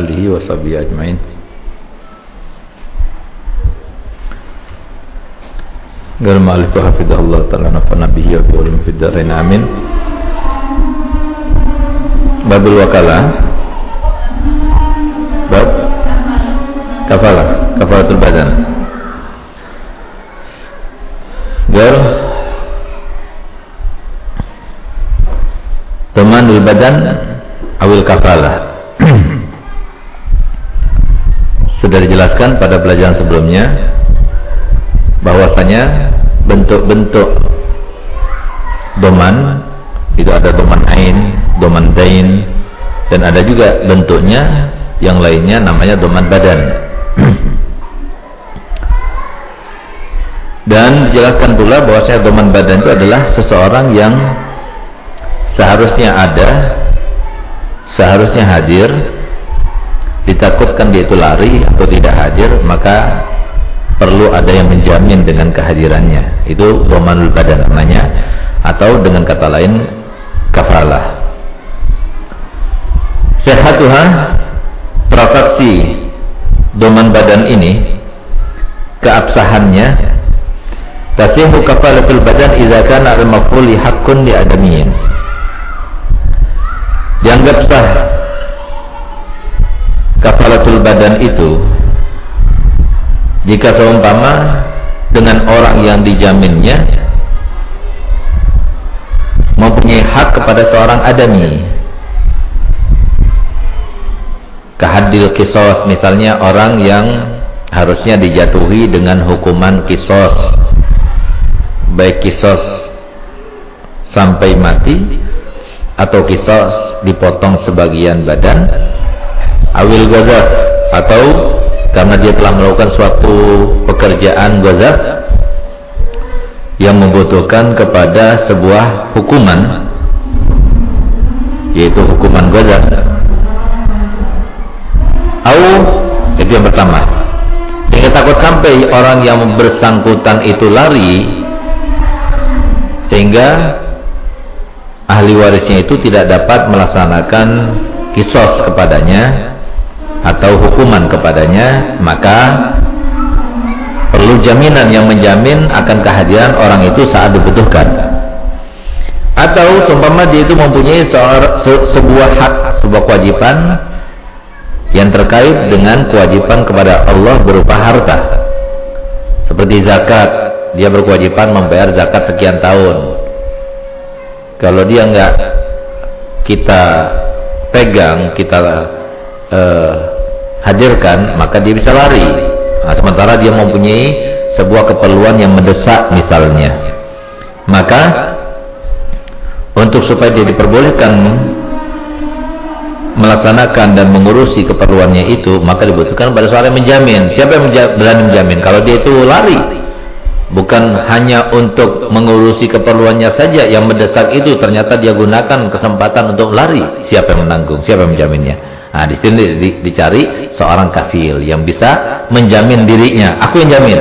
alihi wa sahbihi ajmain. Gal hafidah Allah ta'ala nafa nabihi wa bi'ulim fiddarin amin. Babul wakala, Bab? Kafalah Kafalatul badan. Gal Temanul badan Awil kafalah. Sudah dijelaskan pada pelajaran sebelumnya bahwasanya bentuk-bentuk doman itu ada doman ain, doman dain dan ada juga bentuknya yang lainnya namanya doman badan. dan dijelaskan pula bahwasanya doman badan itu adalah seseorang yang seharusnya ada seharusnya hadir ditakutkan dia itu lari atau tidak hadir maka perlu ada yang menjamin dengan kehadirannya. Itu domanul badan namanya atau dengan kata lain kafalah sehatuha transaksi doman badan ini keabsahannya tasihu kafalatul badan idza kana al-maf'uli haqqun li adamiyin. Dianggap sah kafalatul badan itu jika seumpama dengan orang yang dijaminnya mempunyai hak kepada seorang adami. Kehadil kisos misalnya orang yang harusnya dijatuhi dengan hukuman kisos baik kisos sampai mati atau kisos dipotong sebagian badan awil gazaf atau karena dia telah melakukan suatu pekerjaan gazaf yang membutuhkan kepada sebuah hukuman yaitu hukuman gazaf au itu yang pertama. Sehingga takut sampai orang yang bersangkutan itu lari sehingga ahli warisnya itu tidak dapat melaksanakan kisos kepadanya atau hukuman kepadanya maka perlu jaminan yang menjamin akan kehadiran orang itu saat dibutuhkan. Atau seumpama dia itu mempunyai se sebuah hak sebuah kewajiban yang terkait dengan kewajiban kepada Allah berupa harta. Seperti zakat dia berkewajiban membayar zakat sekian tahun. Kalau dia nggak kita pegang, kita uh, hadirkan, maka dia bisa lari. Nah, sementara dia mempunyai sebuah keperluan yang mendesak misalnya. Maka untuk supaya dia diperbolehkan melaksanakan dan mengurusi keperluannya itu, maka dibutuhkan pada seorang yang menjamin. Siapa yang berani menjamin? Kalau dia itu lari, bukan hanya untuk mengurusi keperluannya saja yang mendesak itu ternyata dia gunakan kesempatan untuk lari siapa yang menanggung siapa yang menjaminnya nah di sini di, dicari seorang kafil yang bisa menjamin dirinya. Aku yang jamin.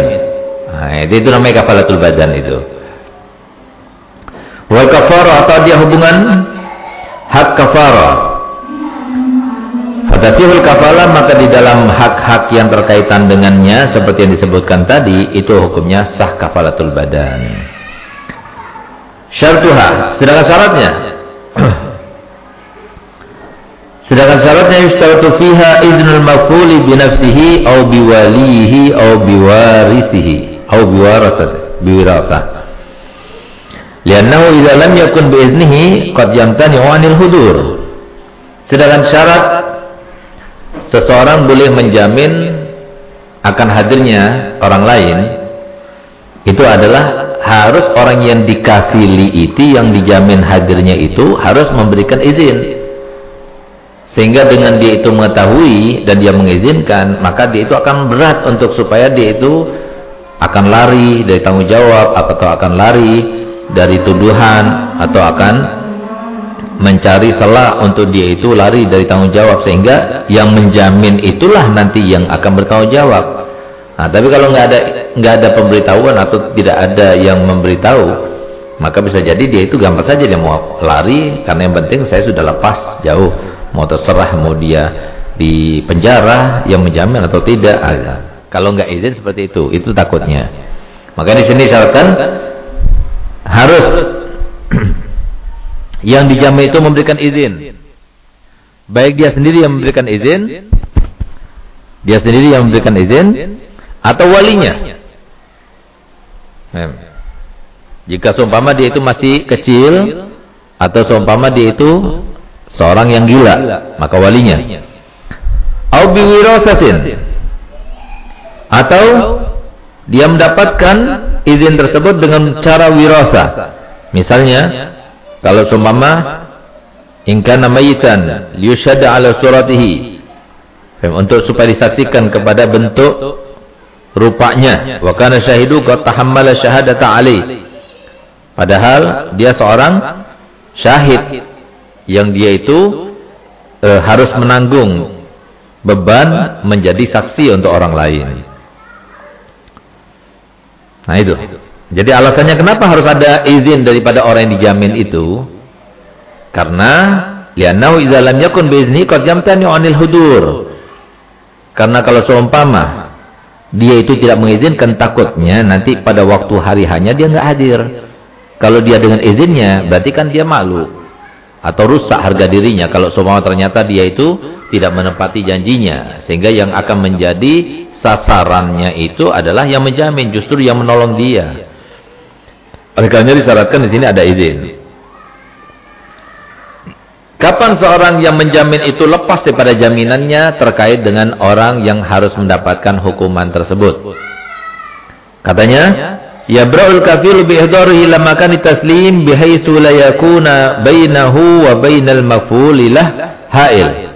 Nah, itu, itu namanya kafalatul badan itu. Wal kafara atau dia hubungan? Hak kafara. Fatatihul kafalah maka di dalam hak-hak yang terkaitan dengannya seperti yang disebutkan tadi itu hukumnya sah kafalatul badan. Syartuha, sedangkan syaratnya Sedangkan syaratnya yustaratu fiha iznul maf'uli bi nafsihi au bi walihi au bi warithihi au bi wirasah. Liannahu idza lam yakun bi iznihi qad yamtani 'anil hudur. Sedangkan syarat seseorang boleh menjamin akan hadirnya orang lain itu adalah harus orang yang dikafili itu yang dijamin hadirnya itu harus memberikan izin sehingga dengan dia itu mengetahui dan dia mengizinkan maka dia itu akan berat untuk supaya dia itu akan lari dari tanggung jawab atau akan lari dari tuduhan atau akan mencari celah untuk dia itu lari dari tanggung jawab. Sehingga yang menjamin itulah nanti yang akan bertanggung jawab. Nah, tapi kalau nggak ada nggak ada pemberitahuan atau tidak ada yang memberitahu, maka bisa jadi dia itu gampang saja dia mau lari. Karena yang penting saya sudah lepas jauh, mau terserah mau dia di penjara yang menjamin atau tidak. Ah, kalau nggak izin seperti itu, itu takutnya. Maka di sini syaratkan harus yang dijamin itu memberikan izin. Baik dia sendiri yang memberikan izin, dia sendiri yang memberikan izin, atau walinya. Jika seumpama dia itu masih kecil, atau seumpama dia itu seorang yang gila, maka walinya. Au Atau dia mendapatkan izin tersebut dengan cara wirasa. Misalnya, kalau seumpama ingkana mayitan liyushada ala suratihi. Untuk supaya disaksikan kepada bentuk rupanya. Wa kana syahidu qad tahammala syahadata ali padahal dia seorang syahid yang dia itu e, harus menanggung beban menjadi saksi untuk orang lain nah itu jadi alasannya kenapa harus ada izin daripada orang yang dijamin itu karena li'annahu idza lam yakun bi'izni qad yamtani 'anil hudur. Karena kalau seumpama dia itu tidak mengizinkan takutnya nanti pada waktu hari hanya dia enggak hadir. Kalau dia dengan izinnya berarti kan dia malu atau rusak harga dirinya kalau seumpama ternyata dia itu tidak menepati janjinya sehingga yang akan menjadi sasarannya itu adalah yang menjamin justru yang menolong dia. Oleh karena disyaratkan di sini ada izin. Kapan seorang yang menjamin itu lepas daripada jaminannya terkait dengan orang yang harus mendapatkan hukuman tersebut? Katanya, ya bra'ul kafil bi ihdarihi lamma kan taslim bihaitsu la yakuna bainahu wa bainal maf'ulilah ha'il.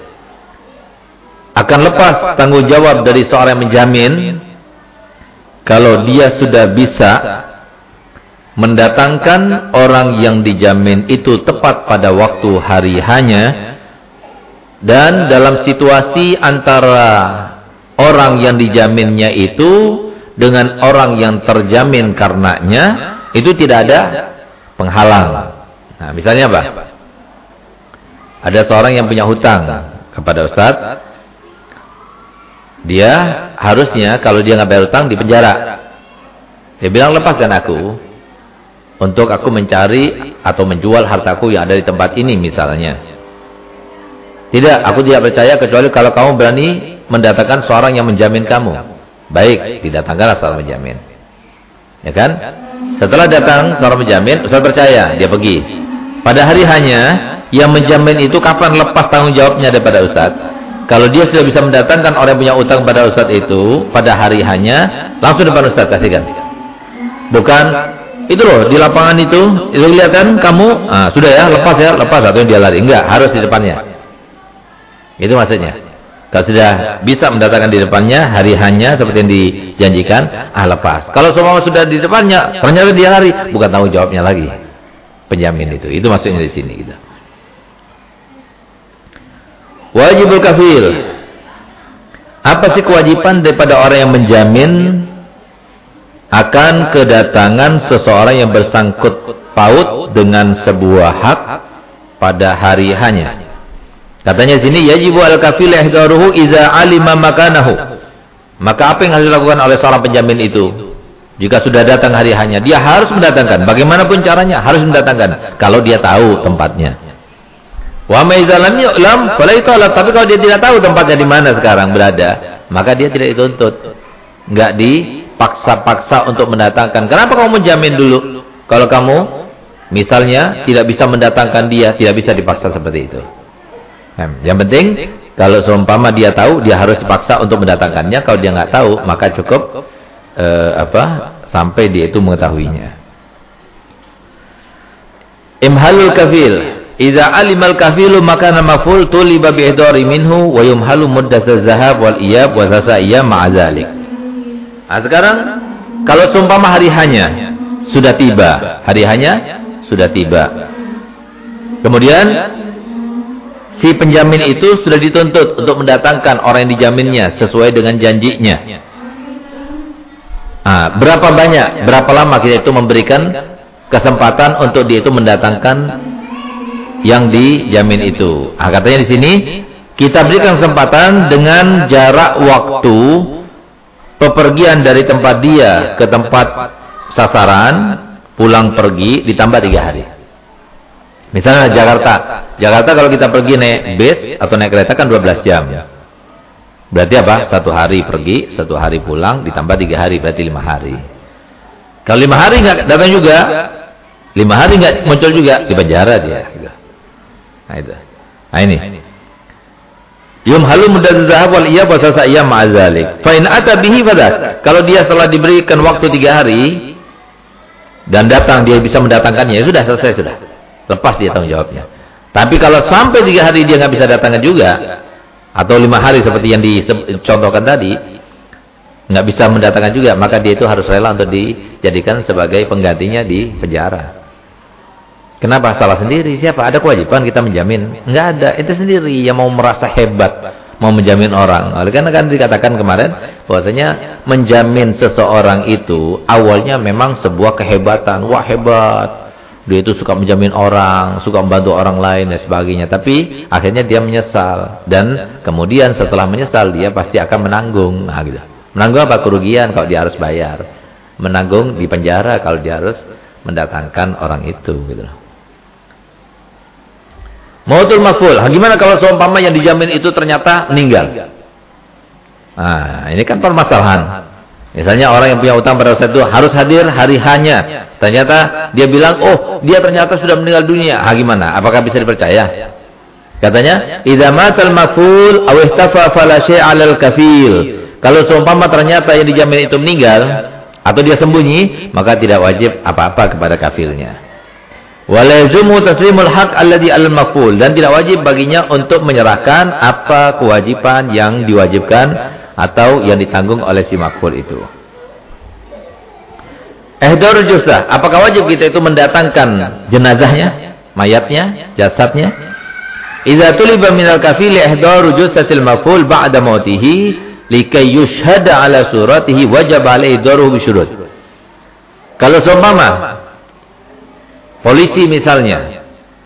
Akan lepas tanggung jawab dari seorang yang menjamin kalau dia sudah bisa mendatangkan orang yang dijamin itu tepat pada waktu hari hanya dan dalam situasi antara orang yang dijaminnya itu dengan orang yang terjamin karenanya itu tidak ada penghalang. Nah, misalnya apa? Ada seorang yang punya hutang kepada Ustaz. Dia harusnya kalau dia nggak bayar hutang di penjara. Dia bilang lepaskan aku untuk aku mencari atau menjual hartaku yang ada di tempat ini misalnya. Tidak, aku tidak percaya kecuali kalau kamu berani mendatangkan seorang yang menjamin kamu. Baik, didatangkanlah seorang menjamin. Ya kan? Setelah datang seorang menjamin, Ustaz percaya, dia pergi. Pada hari hanya, yang menjamin itu kapan lepas tanggung jawabnya daripada Ustaz? Kalau dia sudah bisa mendatangkan orang yang punya utang pada Ustaz itu, pada hari hanya, langsung depan Ustaz kasihkan. Bukan itu loh di lapangan itu, itu lihat kan kamu, ah, sudah ya lepas ya lepas atau dia lari. Enggak, harus di depannya. Itu maksudnya. Kalau sudah bisa mendatangkan di depannya hari hanya seperti yang dijanjikan, ah lepas. Kalau semua sudah di depannya, ternyata dia lari, bukan tanggung jawabnya lagi. Penjamin itu. Itu maksudnya di sini gitu. Wajibul kafil. Apa sih kewajiban daripada orang yang menjamin akan kedatangan seseorang yang bersangkut paut dengan sebuah hak pada hari hanya. Katanya sini yajibu al-kafil ihdaruhu idza alima makanahu. Maka apa yang harus dilakukan oleh seorang penjamin itu? Jika sudah datang hari hanya, dia harus mendatangkan. Bagaimanapun caranya, harus mendatangkan. Kalau dia tahu tempatnya. Wa maizalam yu'lam, fala Tapi kalau dia tidak tahu tempatnya di mana sekarang berada, maka dia tidak dituntut. Enggak di paksa-paksa untuk mendatangkan. Kenapa kamu menjamin dulu? Kalau kamu misalnya tidak bisa mendatangkan dia, tidak bisa dipaksa seperti itu. Yang penting kalau seumpama dia tahu, dia harus dipaksa untuk mendatangkannya. Kalau dia nggak tahu, maka cukup eh, apa sampai dia itu mengetahuinya. Imhalul kafil Iza alimal kafilu maka nama full tuliba bi minhu wa yumhalu muddat zahab wal iyab wa iyam ma'azalik. Nah, sekarang kalau seumpama hari hanya sudah tiba, hari hanya sudah tiba. Kemudian si penjamin itu sudah dituntut untuk mendatangkan orang yang dijaminnya sesuai dengan janjinya. Nah, berapa banyak, berapa lama kita itu memberikan kesempatan untuk dia itu mendatangkan yang dijamin itu. Nah, katanya di sini Kita berikan kesempatan dengan jarak waktu pepergian dari tempat dia ke tempat sasaran, pulang pergi ditambah tiga hari. Misalnya Jakarta. Jakarta kalau kita pergi naik bis atau naik kereta kan 12 jam. Berarti apa? Satu hari pergi, satu hari pulang, ditambah tiga hari, berarti lima hari. Kalau lima hari nggak datang juga, lima hari nggak muncul juga, di penjara dia. Nah itu. Nah ini. Yum halu mudad zahab wal iya wa sasa iya ma'azalik. Fa in ata bihi fadat. Kalau dia setelah diberikan waktu tiga hari dan datang dia bisa mendatangkannya, ya sudah selesai sudah. Lepas dia tanggung jawabnya. Tapi kalau sampai tiga hari dia nggak bisa datangkan juga, atau lima hari seperti yang dicontohkan tadi, nggak bisa mendatangkan juga, maka dia itu harus rela untuk dijadikan sebagai penggantinya di penjara. Kenapa salah sendiri? Siapa? Ada kewajiban kita menjamin? Enggak ada. Itu sendiri yang mau merasa hebat, mau menjamin orang. Oleh karena kan dikatakan kemarin bahwasanya menjamin seseorang itu awalnya memang sebuah kehebatan. Wah, hebat. Dia itu suka menjamin orang, suka membantu orang lain dan sebagainya. Tapi akhirnya dia menyesal dan kemudian setelah menyesal dia pasti akan menanggung. Nah, gitu. Menanggung apa? Kerugian kalau dia harus bayar. Menanggung di penjara kalau dia harus mendatangkan orang itu gitu. Mautul maful. Gimana kalau seumpama yang dijamin itu ternyata meninggal? Nah, ini kan permasalahan. Misalnya orang yang punya utang pada saat itu harus hadir hari hanya. Ternyata dia bilang, oh dia ternyata sudah meninggal dunia. Ah, gimana? Apakah bisa dipercaya? Katanya, idza matal maful aw ihtafa fala al kafil. Kalau seumpama ternyata yang dijamin itu meninggal atau dia sembunyi, maka tidak wajib apa-apa kepada kafilnya. Walazumu taslimul haq alladhi al-maqul dan tidak wajib baginya untuk menyerahkan apa kewajiban yang diwajibkan atau yang ditanggung oleh si makful itu. Ihdar jusah, apakah wajib kita itu mendatangkan jenazahnya, mayatnya, jasadnya? Idza tuliba minal kafili ihdaru jussatil maqul ba'da mautihi likay yushhada ala suratihi wajib alaihi daruhu bisyurut. Kalau seumpama polisi misalnya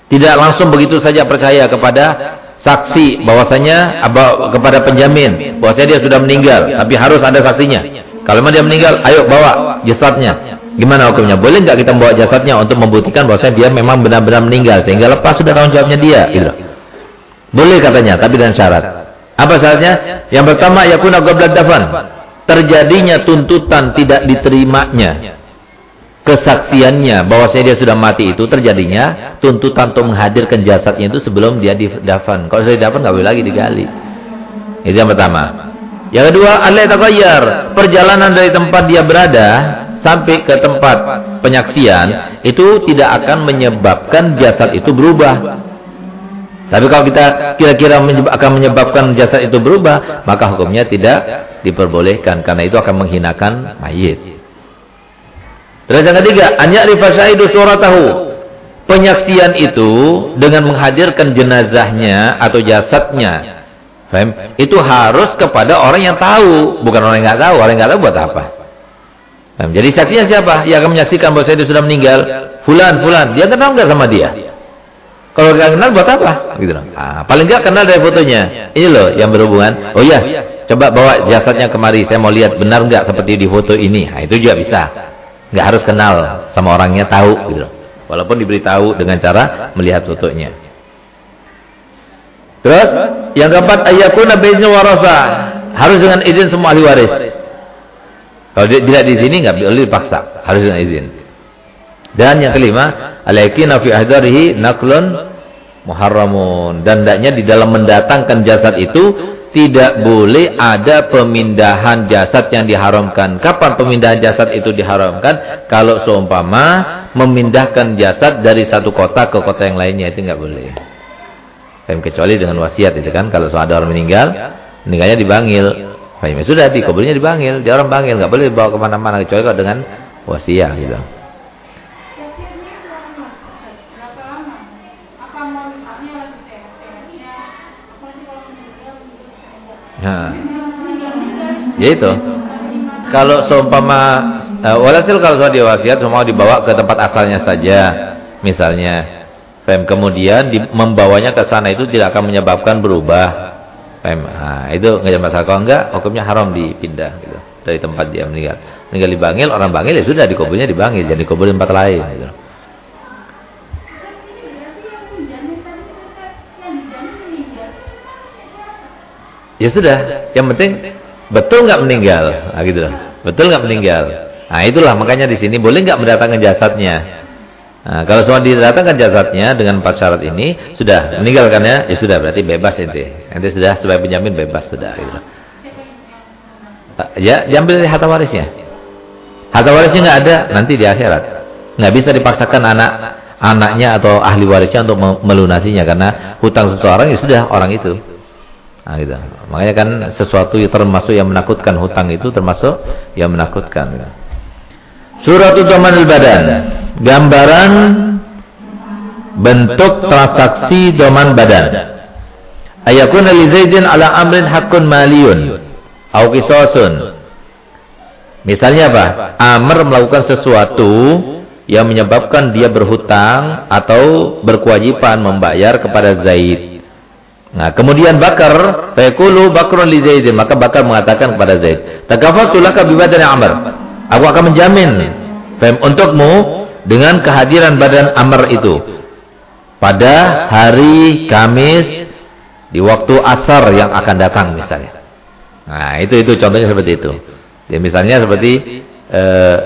tidak langsung begitu saja percaya kepada saksi bahwasanya kepada penjamin bahwasanya dia sudah meninggal tapi harus ada saksinya. Kalau dia meninggal ayo bawa jasadnya. Gimana hukumnya? Boleh nggak kita bawa jasadnya untuk membuktikan bahwasanya dia memang benar-benar meninggal sehingga lepas sudah tanggung jawabnya dia gitu. boleh katanya tapi dengan syarat. Apa syaratnya? Yang pertama yakuna qabla dafan. Terjadinya tuntutan tidak diterimanya kesaksiannya bahwasanya dia sudah mati itu terjadinya tuntutan untuk menghadirkan jasadnya itu sebelum dia didafan. Kalau sudah didafan nggak boleh lagi digali. Itu yang pertama. Yang kedua, alai taghayyar, perjalanan dari tempat dia berada sampai ke tempat penyaksian itu tidak akan menyebabkan jasad itu berubah. Tapi kalau kita kira-kira akan menyebabkan jasad itu berubah, maka hukumnya tidak diperbolehkan karena itu akan menghinakan mayit. Terus yang ketiga, anya'rifa syahidu suratahu. Penyaksian itu dengan menghadirkan jenazahnya atau jasadnya. Faham? Itu harus kepada orang yang tahu, bukan orang yang nggak tahu. Orang yang nggak tahu buat apa? Faham? Jadi saksinya siapa? Yang akan menyaksikan bahwa itu sudah meninggal. Fulan, fulan. Dia kenal nggak sama dia? Kalau nggak kenal buat apa? Gitu Ah, paling nggak kenal dari fotonya. Ini loh yang berhubungan. Oh iya, coba bawa jasadnya kemari. Saya mau lihat benar nggak seperti di foto ini. Nah, itu juga bisa nggak harus kenal sama orangnya tahu gitu. Walaupun diberitahu dengan cara melihat fotonya. Terus yang keempat ayakuna baiznya warasa harus dengan izin semua ahli waris. Kalau tidak di sini nggak boleh dipaksa. Harus dengan izin. Dan yang kelima alaikina fi ahdarihi naklun muharramun. Dan hendaknya di dalam mendatangkan jasad itu tidak boleh ada pemindahan jasad yang diharamkan. Kapan pemindahan jasad itu diharamkan? Kalau seumpama memindahkan jasad dari satu kota ke kota yang lainnya itu nggak boleh. Kecuali dengan wasiat itu kan kalau ada orang meninggal, meninggalnya dibangil. Ya sudah di kuburnya dibangil, dia orang bangil nggak boleh dibawa ke mana-mana kecuali kalau dengan wasiat gitu. Nah. Ya itu. Kalau seumpama uh, walhasil kalau sudah diwasiat semua dibawa ke tempat asalnya saja. Misalnya, fem kemudian di, membawanya ke sana itu tidak akan menyebabkan berubah. Nah, itu nggak masalah. Kalau enggak, hukumnya haram dipindah gitu, dari tempat dia meninggal. Meninggal di Bangil, orang Bangil ya sudah dikuburnya di jadi dikubur di tempat lain. Gitu. Ya sudah, yang penting betul nggak meninggal, nah, gitu Betul nggak meninggal. Nah itulah makanya di sini boleh nggak mendatangkan jasadnya. Nah, kalau semua didatangkan jasadnya dengan empat syarat ini sudah meninggalkannya ya sudah berarti bebas ente. Ente sudah sebagai penjamin bebas sudah gitu. Ya, diambil dari harta warisnya. Harta warisnya nggak ada nanti di akhirat. Nggak bisa dipaksakan anak anaknya atau ahli warisnya untuk melunasinya karena hutang seseorang ya sudah orang itu. Nah, gitu. Makanya kan sesuatu yang termasuk yang menakutkan hutang itu termasuk yang menakutkan. Gitu. Suratul Dhamanul Badan. Gambaran bentuk transaksi doman badan. Ayakuna li Zaidin ala amrin hakun maliyun. Au. Misalnya apa? Amr melakukan sesuatu yang menyebabkan dia berhutang atau berkewajiban membayar kepada Zaid. Nah, kemudian Bakar, fayaqulu Bakrun li Zaidin, maka Bakar mengatakan kepada Zaid, "Takafaltu laka bi badani Amr." Aku akan menjamin untukmu dengan kehadiran badan Amr itu pada hari Kamis di waktu asar yang akan datang misalnya. Nah, itu itu contohnya seperti itu. Ya misalnya seperti eh,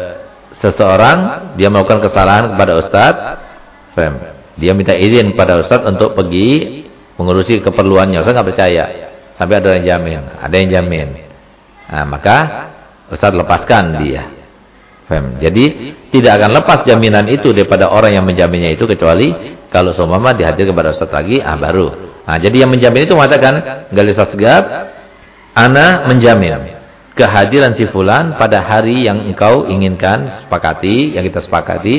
seseorang dia melakukan kesalahan kepada ustaz, fem. Dia minta izin pada ustaz untuk pergi mengurusi keperluannya. Ustaz nggak percaya. Sampai ada yang jamin, ada yang jamin. Nah, maka Ustaz lepaskan dia. Fem. Jadi tidak akan lepas jaminan itu daripada orang yang menjaminnya itu kecuali kalau seumpama dihadir kepada Ustaz lagi, ah baru. Nah, jadi yang menjamin itu mengatakan, Gali Segap, ana menjamin kehadiran si fulan pada hari yang engkau inginkan, sepakati, yang kita sepakati,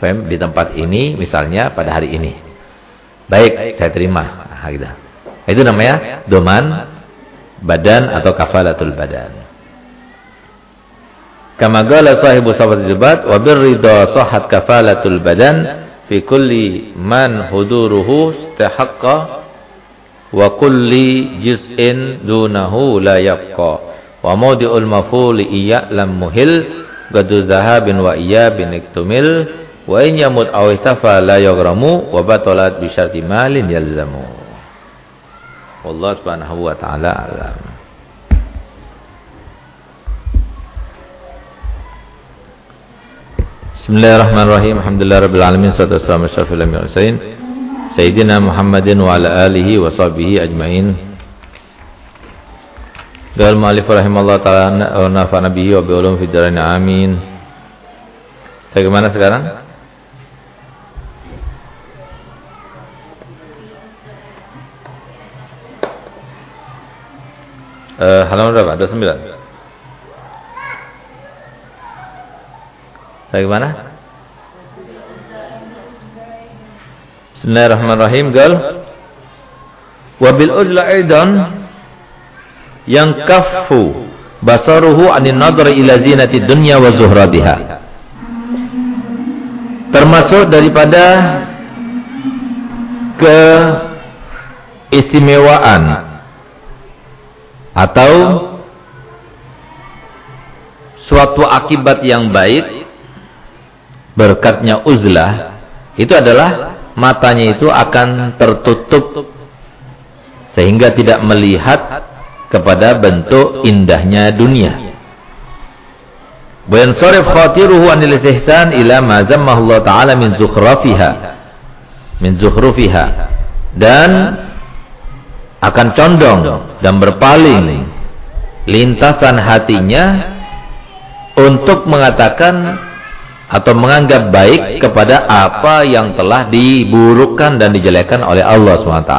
fem, di tempat ini misalnya pada hari ini. Baik, saya terima. Gitu. Itu namanya doman badan atau kafalatul badan. Kama qala sahibu safat jubat wa birrida sahhat kafalatul badan fi kulli man huduruhu istahaqqa wa kulli juz'in dunahu la yabqa wa mawdi'ul mafuli lam muhil gadu zahabin wa iyabin iktumil wa in yamut aw la yaghramu wa batalat bi syarti malin yalzamu wallahu subhanahu wa ta'ala alam Bismillahirrahmanirrahim. Alhamdulillah alamin. Salatu wassalamu ala asyrafil anbiya'i Sayyidina Muhammadin wa ala alihi wa sahbihi ajmain. Qala mu'allif rahimallahu ta'ala wa nafa'ana bihi wa bi ulum fid dharain amin. Saya ke mana sekarang? Uh, halaman berapa? 29. Bagaimana? Bismillahirrahmanirrahim. Gal. Wabil ujla aidan yang kafu basaruhu anin nadri ila zinati dunya wa zuhradiha. Termasuk daripada keistimewaan atau suatu akibat yang baik berkatnya uzlah itu adalah matanya itu akan tertutup sehingga tidak melihat kepada bentuk indahnya dunia. Wa yansarif khatiruhu anil ihsan ila ma zammahu Allah taala min zukhrafiha min zukhrufiha dan akan condong dan berpaling lintasan hatinya untuk mengatakan atau menganggap baik kepada apa yang telah diburukkan dan dijelekkan oleh Allah SWT.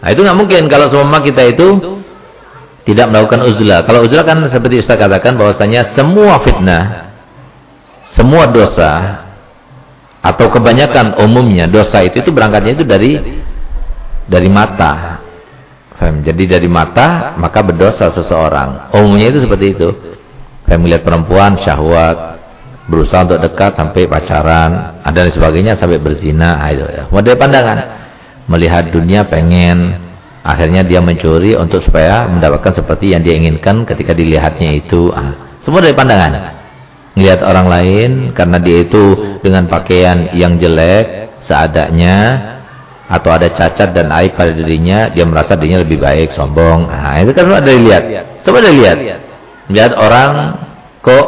Nah itu nggak mungkin kalau semua kita itu tidak melakukan uzlah. Kalau uzlah kan seperti Ustaz katakan bahwasanya semua fitnah, semua dosa atau kebanyakan umumnya dosa itu itu berangkatnya itu dari dari mata. Jadi dari mata maka berdosa seseorang. Umumnya itu seperti itu. Saya melihat perempuan syahwat, berusaha untuk dekat sampai pacaran, ada dan sebagainya sampai berzina, itu ya. Model pandangan. melihat dunia pengen akhirnya dia mencuri untuk supaya mendapatkan seperti yang dia inginkan ketika dilihatnya itu ah, semua dari pandangan melihat orang lain karena dia itu dengan pakaian yang jelek seadanya atau ada cacat dan aib pada dirinya dia merasa dirinya lebih baik sombong. Nah, itu kan ada dilihat coba dilihat melihat orang kok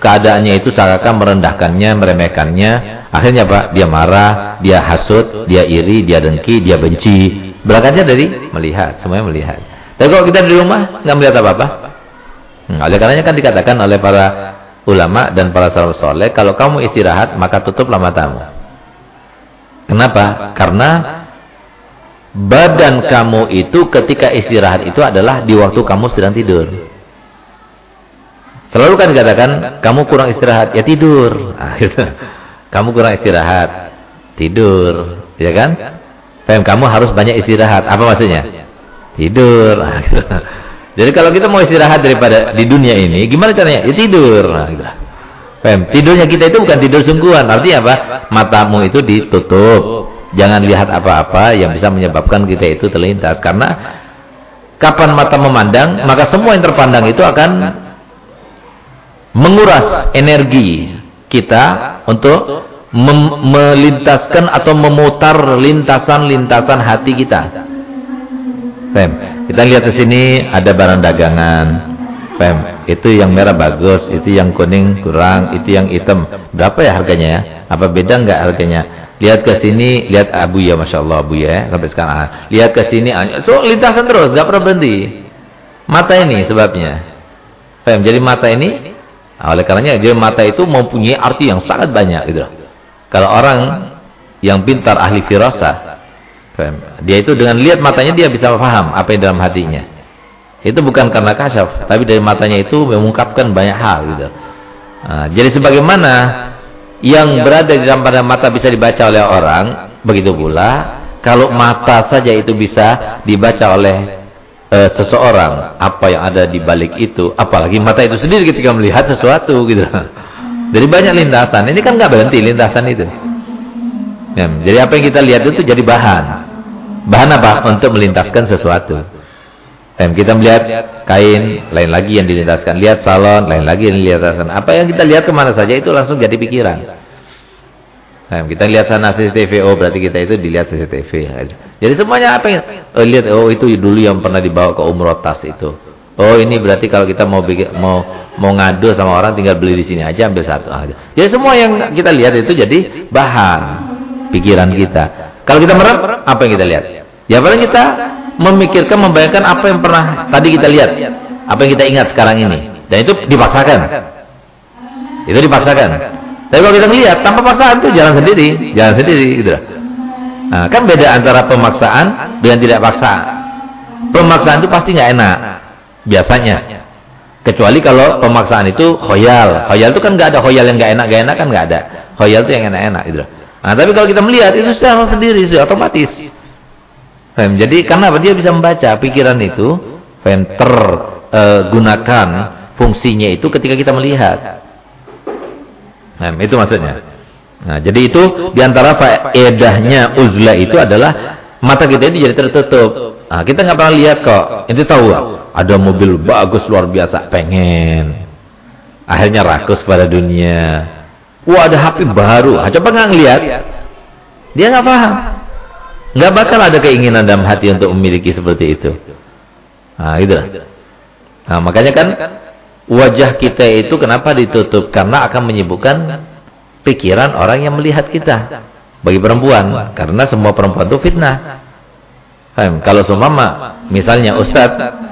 keadaannya itu seakan merendahkannya meremehkannya. Akhirnya Pak dia marah dia hasut dia iri dia dengki dia benci. Berangkatnya dari melihat, semuanya melihat. Tapi kalau kita di rumah nggak melihat apa-apa. Hmm, oleh karenanya kan dikatakan oleh para ulama dan para salafus soleh, kalau kamu istirahat maka tutuplah matamu. Kenapa? Karena badan kamu itu ketika istirahat itu adalah di waktu kamu sedang tidur. Selalu kan dikatakan kamu kurang istirahat, ya tidur. Nah, gitu. Kamu kurang istirahat, tidur, ya kan? Kamu harus banyak istirahat. Apa maksudnya? Tidur. Jadi kalau kita mau istirahat daripada di dunia ini, gimana caranya? Ya tidur. Faham? Tidurnya kita itu bukan tidur sungguhan. Artinya apa? Matamu itu ditutup. Jangan lihat apa-apa yang bisa menyebabkan kita itu terlintas. Karena kapan mata memandang, maka semua yang terpandang itu akan menguras energi kita untuk melintaskan atau memutar lintasan-lintasan hati kita. Fem, kita lihat di sini ada barang dagangan. Fem, itu yang merah bagus, itu yang kuning kurang, itu yang hitam. Berapa ya harganya ya? Apa beda enggak harganya? Lihat ke sini, lihat Abu ya, masya Allah Abu ya, sampai sekarang. Lihat ke sini, so lintasan terus, enggak pernah berhenti. Mata ini sebabnya. Fem, jadi mata ini, oleh karenanya jadi mata itu mempunyai arti yang sangat banyak gitu. Kalau orang yang pintar ahli firasah, dia itu dengan lihat matanya dia bisa paham apa yang dalam hatinya. Itu bukan karena kasyaf, tapi dari matanya itu mengungkapkan banyak hal gitu. Nah, jadi sebagaimana yang berada di dalam pada mata bisa dibaca oleh orang, begitu pula kalau mata saja itu bisa dibaca oleh uh, seseorang, apa yang ada di balik itu, apalagi mata itu sendiri ketika melihat sesuatu gitu. Jadi banyak lintasan. Ini kan nggak berhenti lintasan itu. Ya, jadi apa yang kita lihat itu jadi bahan. Bahan apa? Untuk melintaskan sesuatu. Dan kita melihat kain, lain lagi yang dilintaskan. Lihat salon, lain lagi yang dilintaskan. Apa yang kita lihat ke mana saja itu langsung jadi pikiran. Nah, kita lihat sana CCTV, oh berarti kita itu dilihat CCTV. Jadi semuanya apa yang oh, lihat, oh itu dulu yang pernah dibawa ke umroh tas itu. Oh ini berarti kalau kita mau mau mau ngadu sama orang tinggal beli di sini aja ambil satu aja. Jadi semua yang kita lihat itu jadi bahan pikiran kita. Kalau kita merem apa yang kita lihat? Ya paling kita memikirkan membayangkan apa yang pernah tadi kita lihat, apa yang kita ingat sekarang ini. Dan itu dipaksakan. Itu dipaksakan. Tapi kalau kita lihat tanpa paksaan itu jalan sendiri, jalan sendiri gitu. Nah, kan beda antara pemaksaan dengan tidak paksaan. Pemaksaan itu pasti nggak enak biasanya. Kecuali kalau pemaksaan itu khoyal. Khoyal itu kan nggak ada khoyal yang nggak enak, nggak enak kan nggak ada. Khoyal itu yang enak-enak gitu. Nah, tapi kalau kita melihat itu secara sendiri, sudah otomatis. Jadi karena apa? Dia bisa membaca pikiran itu, fem tergunakan uh, fungsinya itu ketika kita melihat. Nah, itu maksudnya. Nah, jadi itu di antara faedahnya uzlah itu adalah mata kita itu jadi tertutup. Nah, kita nggak pernah lihat kok. Itu tahu ada mobil bagus luar biasa, pengen. Akhirnya rakus pada dunia. Wah ada HP baru, ah, coba nggak ngeliat. Dia nggak paham. Nggak bakal ada keinginan dalam hati untuk memiliki seperti itu. Nah, gitu. Nah, makanya kan wajah kita itu kenapa ditutup? Karena akan menyibukkan pikiran orang yang melihat kita. Bagi perempuan, karena semua perempuan itu fitnah. Kalau seumpama misalnya Ustadz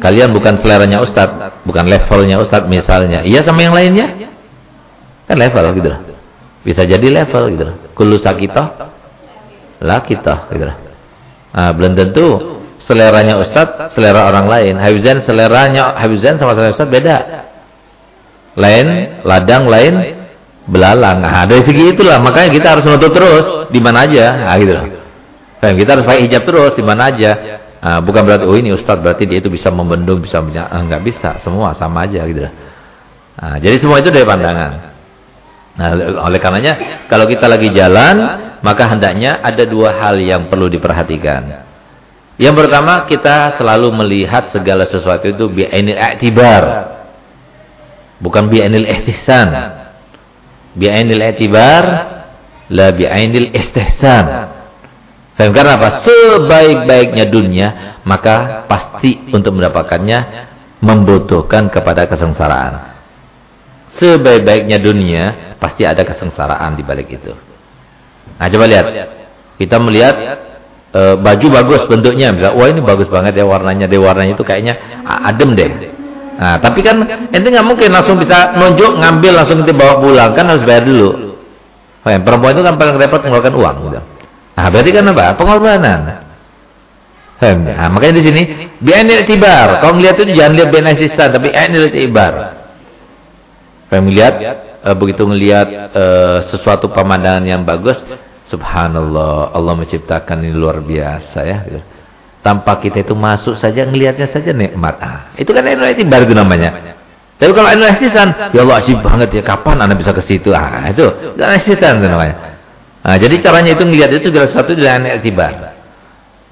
Kalian bukan seleranya Ustadz, bukan levelnya Ustadz misalnya. Iya sama yang lainnya? Kan level gitu loh. Bisa jadi level gitu loh. Kullu sakitoh, la kita gitu loh. Nah, belum tentu seleranya Ustadz, selera orang lain. Habibzan seleranya Habibzan sama selera Ustadz beda. Lain, ladang lain, belalang. Nah, dari segi itulah makanya kita harus menutup terus di mana aja. Nah, gitu loh. Kita harus pakai hijab terus di mana aja. Uh, bukan berarti oh ini ustaz berarti dia itu bisa membendung, bisa punya uh, enggak bisa, semua sama aja gitu. Uh, jadi semua itu dari pandangan. Nah, oleh karenanya kalau kita lagi jalan, maka hendaknya ada dua hal yang perlu diperhatikan. Yang pertama, kita selalu melihat segala sesuatu itu bi'ainil i'tibar. Bukan bi'ainil ihtisan. Bi'ainil i'tibar la bi'ainil istihsan. Karena apa? Sebaik-baiknya dunia, maka pasti untuk mendapatkannya membutuhkan kepada kesengsaraan. Sebaik-baiknya dunia, pasti ada kesengsaraan di balik itu. Nah, coba lihat. Kita melihat e, baju bagus bentuknya, bisa, wah ini bagus banget ya warnanya, deh warnanya itu kayaknya adem deh. Nah, tapi kan ente nggak mungkin langsung bisa nunjuk, ngambil langsung nanti bawa pulang, kan harus bayar dulu. Oh, ya, perempuan itu kan paling repot mengeluarkan uang gitu. Nah, berarti kan apa? Pengorbanan. Nah, makanya di sini bi'anil tibar. Kalau melihat itu jangan lihat bi'anil sisa, tapi bi'anil tibar. Melihat uh, begitu melihat uh, sesuatu pemandangan yang bagus, subhanallah, Allah menciptakan ini luar biasa ya. Tanpa kita itu masuk saja, melihatnya saja nikmat. Ah, itu kan ainul tibar itu namanya. Tapi kalau ainul ihtisan, ya Allah asik banget ya, kapan Anda bisa ke situ? Ah, itu ainul ihtisan itu namanya. Nah, jadi caranya itu melihat itu segala sesuatu dengan tibar.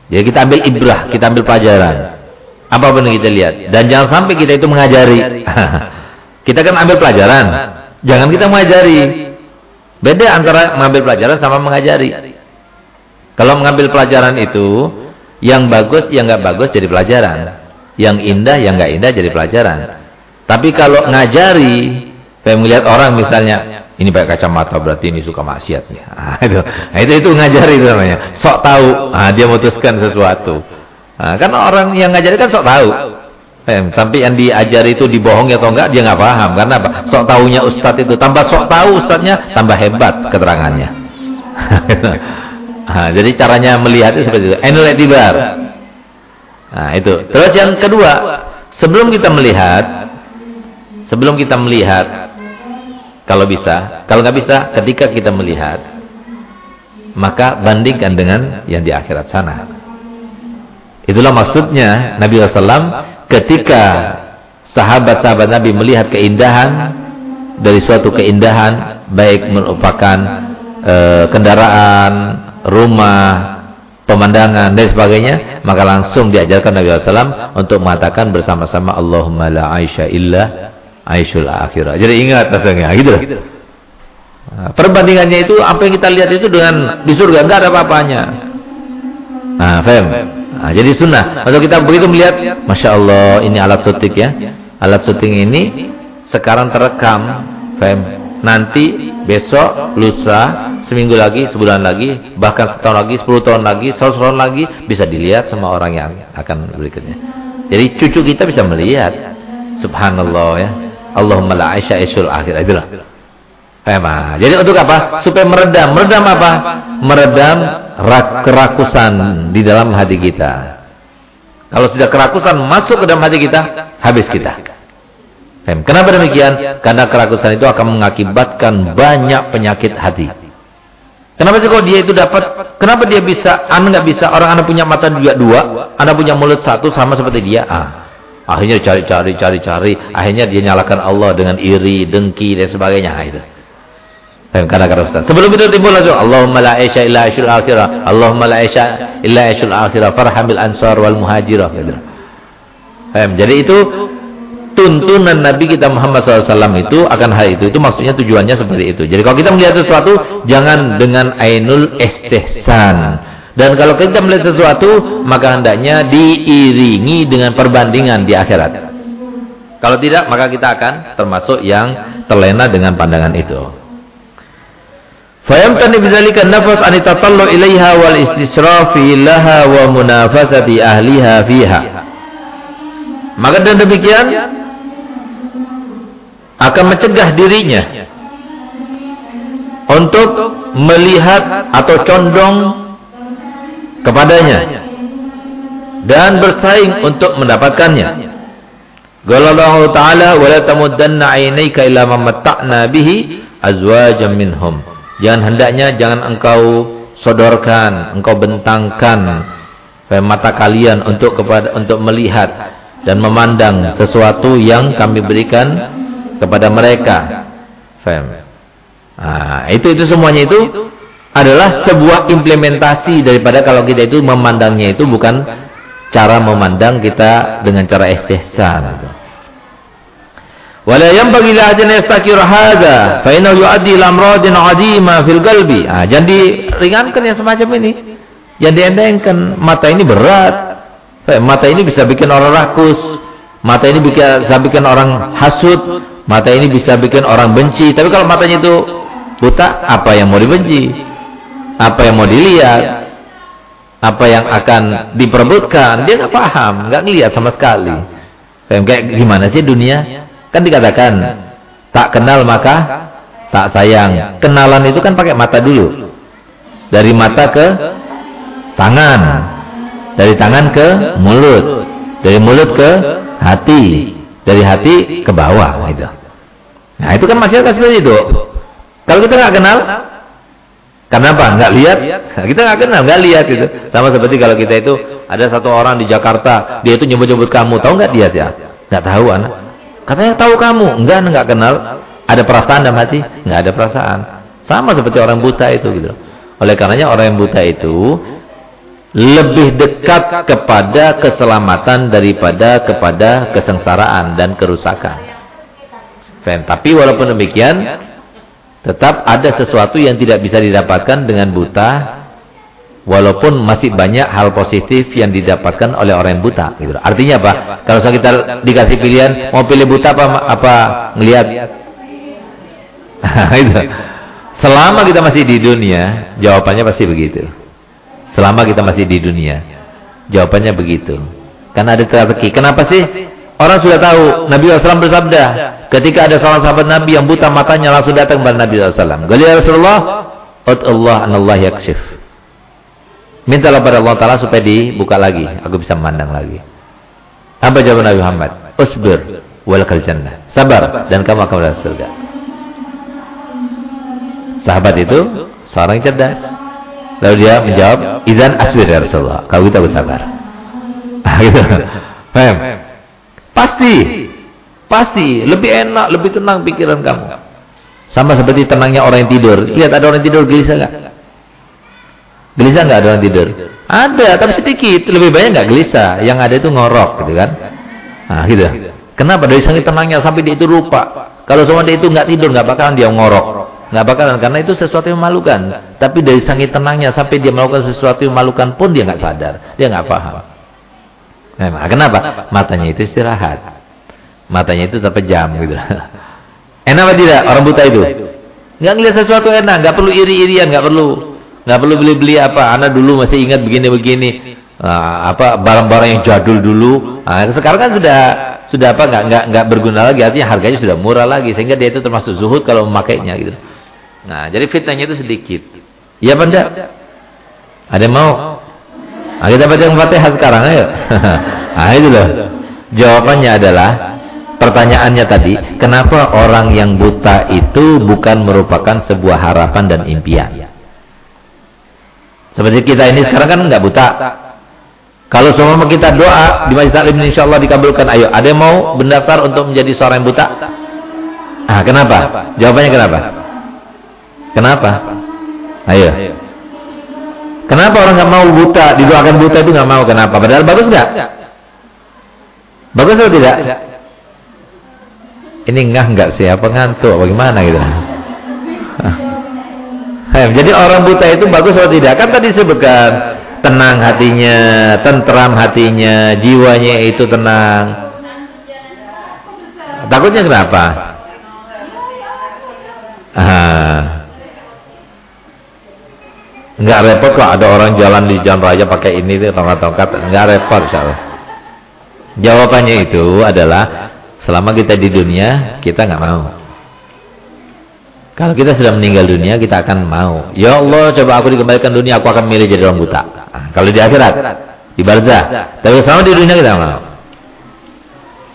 Jadi kita ambil ibrah, kita ambil pelajaran. Apa yang kita lihat. Dan jangan sampai kita itu mengajari. kita kan ambil pelajaran. Jangan kita mengajari. Beda antara mengambil pelajaran sama mengajari. Kalau mengambil pelajaran itu, yang bagus, yang nggak bagus jadi pelajaran. Yang indah, yang nggak indah jadi pelajaran. Tapi kalau ngajari, saya melihat orang misalnya, ini pakai kacamata berarti ini suka maksiat. Nah, itu, nah, itu, itu ngajari itu namanya. Sok tahu, nah, dia memutuskan sesuatu. Nah, kan orang yang ngajari kan sok tahu. Eh, sampai yang diajari itu dibohongi atau enggak dia nggak paham karena apa? Sok tahunya ustadz itu tambah sok tahu ustadznya tambah hebat keterangannya. nah, jadi caranya melihat itu seperti itu. Enul. Nah, itu. Terus yang kedua, sebelum kita melihat sebelum kita melihat kalau bisa, kalau nggak bisa ketika kita melihat maka bandingkan dengan yang di akhirat sana. Itulah maksudnya Nabi Sallallahu ketika sahabat-sahabat Nabi melihat keindahan dari suatu keindahan baik merupakan e, kendaraan, rumah, pemandangan dan sebagainya, maka langsung diajarkan Nabi SAW untuk mengatakan bersama-sama Allahumma la aisha illa aishul akhirah. Jadi ingat rasanya, gitu Nah, perbandingannya itu apa yang kita lihat itu dengan di surga enggak ada apa-apanya. Nah, faham? Nah, jadi sunnah. Kalau kita begitu melihat, masya Allah ini alat syuting ya. Alat syuting ini sekarang terekam, faham? Nanti besok, lusa, seminggu lagi, sebulan lagi, bahkan setahun lagi, sepuluh tahun lagi, seratus tahun lagi bisa dilihat sama orang yang akan berikutnya. Jadi cucu kita bisa melihat. Subhanallah ya. Allahumma la aisha isul akhir. Itulah. Faham? Jadi untuk apa? Supaya meredam. Meredam apa? Meredam kerakusan di dalam hati kita. Kalau sudah kerakusan masuk ke dalam hati kita, habis kita. Kenapa demikian? Karena kerakusan itu akan mengakibatkan banyak penyakit hati. Kenapa sih kok dia itu dapat? Kenapa dia bisa? Anda nggak bisa. Orang anda punya mata juga dua, anda punya mulut satu sama seperti dia. Ah, akhirnya cari-cari, cari-cari. Akhirnya dia nyalakan Allah dengan iri, dengki dan sebagainya. Ah, itu. Karena Ustaz. Sebelum itu timbul langsung Allahumma la aisha illa aishul akhirah. Allahumma la aisha illa aishul akhirah. Farhamil ansar wal muhajirah. Gitu. Jadi itu tuntunan Nabi kita Muhammad SAW itu akan hal itu. Itu maksudnya tujuannya seperti itu. Jadi kalau kita melihat sesuatu, jangan dengan ainul istihsan. Dan kalau kita melihat sesuatu, maka hendaknya diiringi dengan perbandingan di akhirat. Kalau tidak, maka kita akan termasuk yang terlena dengan pandangan itu. Fayamtani bidzalika nafas an tatallu ilaiha wal istisrafi laha wa munafasati ahliha fiha. Maka dan demikian akan mencegah dirinya untuk melihat atau condong kepadanya dan bersaing untuk mendapatkannya. Qala Allah Ta'ala wa la tamuddanna 'ainayka ila ma matta'na bihi azwajan minhum. Jangan hendaknya jangan engkau sodorkan, engkau bentangkan mata kalian untuk kepada untuk melihat dan memandang sesuatu yang kami berikan kepada mereka. Faham? Nah, itu itu semuanya itu adalah sebuah implementasi daripada kalau kita itu memandangnya itu bukan cara memandang kita dengan cara istihsan. Wala yanbaghi li ahadin yastakir hadha fa innahu yuaddi ila amradin 'azima fil qalbi. Ah, jangan diringankan yang semacam ini. Jangan diendengkan. Mata ini berat. Eh, mata ini bisa bikin orang rakus. Mata ini bisa bikin orang hasut. Mata ini bisa bikin orang benci. Tapi kalau matanya itu buta, apa yang mau dibenci? Apa yang mau dilihat? Apa yang akan diperebutkan? Dia nggak paham, nggak ngelihat sama sekali. Kayak gimana sih dunia? Kan dikatakan tak kenal maka tak sayang. Kenalan itu kan pakai mata dulu. Dari mata ke tangan. Dari tangan ke mulut. Dari mulut ke hati. Dari hati ke bawah gitu. Nah, itu kan masyarakat seperti itu. Kalau kita nggak kenal, kenapa? Nggak lihat? Nah, kita nggak kenal, nggak lihat itu. Sama seperti kalau kita itu ada satu orang di Jakarta, dia itu nyebut-nyebut kamu, tahu nggak dia ya? Nggak tahu anak. Katanya tahu kamu. Enggak, enggak kenal. Ada perasaan dalam hati? Enggak ada perasaan. Sama seperti orang buta itu gitu. Oleh karenanya orang yang buta itu lebih dekat kepada keselamatan daripada kepada kesengsaraan dan kerusakan. Tapi walaupun demikian, tetap ada sesuatu yang tidak bisa didapatkan dengan buta Walaupun masih banyak hal positif yang didapatkan oleh orang yang buta. Gitu. Artinya apa? Kalau kita dikasih pilihan, mau pilih buta apa apa ngelihat? itu. Selama kita masih di dunia, jawabannya pasti begitu. Selama kita masih di dunia, jawabannya begitu. Karena ada strategi. Kenapa sih? Orang sudah tahu, Nabi SAW bersabda, ketika ada seorang sahabat Nabi yang buta matanya langsung datang kepada Nabi SAW. Gali Rasulullah, Allah anallah yakshif. Mintalah pada Allah Ta'ala supaya dibuka lagi. Aku bisa memandang lagi. Apa jawaban Nabi Muhammad? Usbir walakal jannah. Sabar dan kamu akan masuk surga. Sahabat itu seorang cerdas. Lalu dia menjawab, "Idzan asbir ya Rasulullah." Kalau kita bersabar. Gitu. Paham? Pasti. Pasti lebih enak, lebih tenang pikiran kamu. Sama seperti tenangnya orang yang tidur. Lihat ada orang yang tidur gelisah enggak? Gelisah nggak ada tidur? Ada, tapi sedikit. Lebih banyak nggak gelisah. Yang ada itu ngorok, gitu kan? Nah, gitu. Kenapa? Dari saking tenangnya sampai dia itu lupa. Kalau semua dia itu nggak tidur, nggak bakalan dia ngorok. Nggak bakalan, karena itu sesuatu yang memalukan. Tapi dari saking tenangnya sampai dia melakukan sesuatu yang memalukan pun dia nggak sadar. Dia nggak paham. Nah, kenapa? Matanya itu istirahat. Matanya itu terpejam, gitu. Enak apa tidak orang buta itu? Nggak ngeliat sesuatu enak, nggak perlu iri-irian, nggak perlu nggak perlu beli-beli apa. Anak dulu masih ingat begini-begini. Nah, apa barang-barang yang jadul dulu. Nah, sekarang kan sudah sudah apa nggak nggak nggak berguna lagi. Artinya harganya sudah murah lagi sehingga dia itu termasuk zuhud kalau memakainya gitu. Nah, jadi fitnahnya itu sedikit. Iya benda. Ada yang mau? Nah, kita baca Fatihah sekarang ayo. nah, itu loh. Jawabannya adalah pertanyaannya tadi, kenapa orang yang buta itu bukan merupakan sebuah harapan dan impian? Seperti kita ini sekarang kan nggak buta. Kalau semua kita doa di Masjid Taklim insya Allah dikabulkan. Ayo, ada yang mau mendaftar untuk menjadi seorang yang buta? Ah, kenapa? Jawabannya kenapa? Kenapa? Ayo. Kenapa orang nggak mau buta? Didoakan buta itu nggak mau. Kenapa? Padahal bagus nggak? Bagus atau tidak? Ini ngah nggak sih? Apa ngantuk? Bagaimana gitu? Jadi orang buta itu bagus atau tidak? Kan tadi sebutkan tenang hatinya, tentram hatinya, jiwanya itu tenang. Takutnya kenapa? Ah. Enggak repot kok ada orang jalan di jalan raya pakai ini tongkat-tongkat, enggak repot insyaallah. Jawabannya itu adalah selama kita di dunia kita enggak mau. Kalau kita sudah meninggal dunia, kita akan mau. Ya Allah, coba aku dikembalikan dunia, aku akan milih jadi orang buta. Nah, kalau di akhirat, di barzah. Tapi selama di dunia kita mau.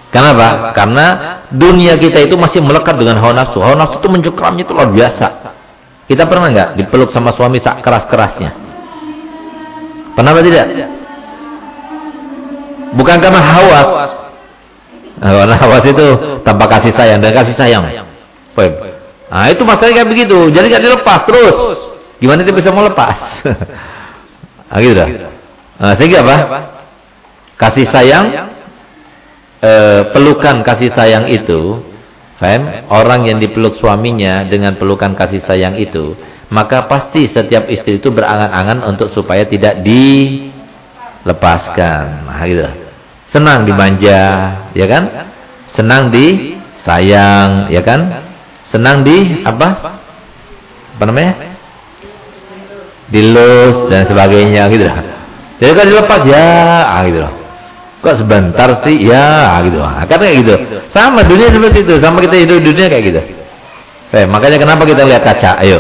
Kenapa? Karena dunia kita itu masih melekat dengan hawa nafsu. Hawa nafsu itu mencekramnya itu luar biasa. Kita pernah nggak dipeluk sama suami sak keras-kerasnya? Pernah atau tidak? Bukan karena hawas. Nah, hawas itu tanpa kasih sayang dan kasih sayang. Nah itu masalahnya kayak begitu. Jadi nggak dilepas terus. Gimana dia bisa mau lepas? nah, gitu dah. Nah, sehingga apa? Kasih sayang, eh, pelukan kasih sayang itu, faham? Orang yang dipeluk suaminya dengan pelukan kasih sayang itu, maka pasti setiap istri itu berangan-angan untuk supaya tidak dilepaskan. Nah, gitu. Senang dimanja, ya kan? Senang disayang, ya kan? Senang di apa? Apa namanya? Dilus dan sebagainya gitu lah. Jadi kan dilepas ya, ah, gitu loh. Kok sebentar sih? Ya, ah, gitu. Nah, kan kayak gitu. Sama dunia seperti itu, sama kita hidup dunia kayak gitu. Eh, makanya kenapa kita lihat kaca? Ayo.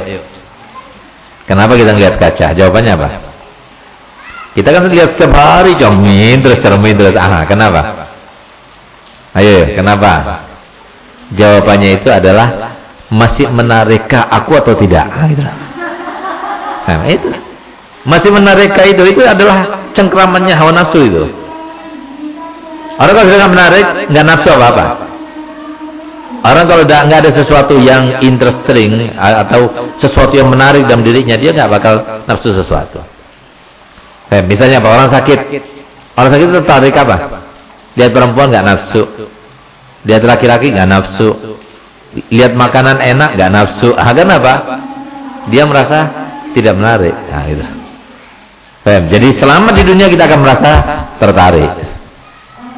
Kenapa kita lihat kaca? Jawabannya apa? Kita kan lihat setiap hari cermin terus cermin terus. Ah, kenapa? Ayo, kenapa? Jawabannya itu adalah masih menarikkah aku atau tidak? Ah, gitu. Nah, itu. Masih menarikkah itu itu adalah cengkramannya hawa nafsu itu. Orang kalau sudah menarik, nggak nafsu apa-apa. Orang kalau nggak ada sesuatu yang interesting atau sesuatu yang menarik dalam dirinya, dia nggak bakal nafsu sesuatu. Eh, misalnya apa? Orang sakit. Orang sakit tertarik apa? Lihat perempuan nggak nafsu. Lihat laki-laki nggak nafsu. Lihat makanan enak nggak nafsu. Ah, apa? Dia merasa tidak menarik. Nah, gitu. Jadi selama di dunia kita akan merasa tertarik.